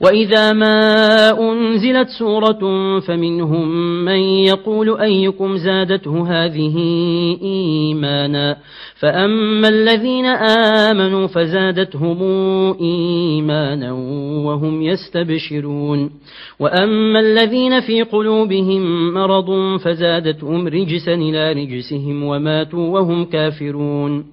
وإذا ما أنزلت سورة فمنهم من يقول أيكم زادته هذه إيمانا فأما الذين آمنوا فزادتهم إيمانا وهم يستبشرون وأما الذين في قلوبهم مرض فزادتهم رجسا إلى رجسهم وماتوا وهم كافرون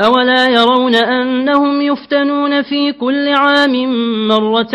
أولا يرون أنهم يفتنون في كل عام مرة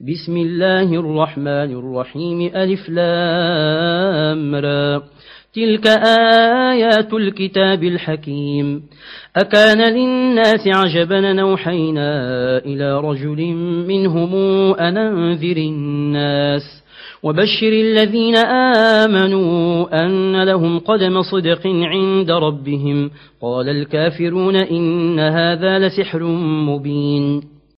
بسم الله الرحمن الرحيم. ألف لام را. تلك آيات الكتاب الحكيم. أكان للناس عجبا نوحينا إلى رجل منهم أننذر الناس وبشر الذين آمنوا أن لهم قدم صدق عند ربهم. قال الكافرون إن هذا لسحر مبين.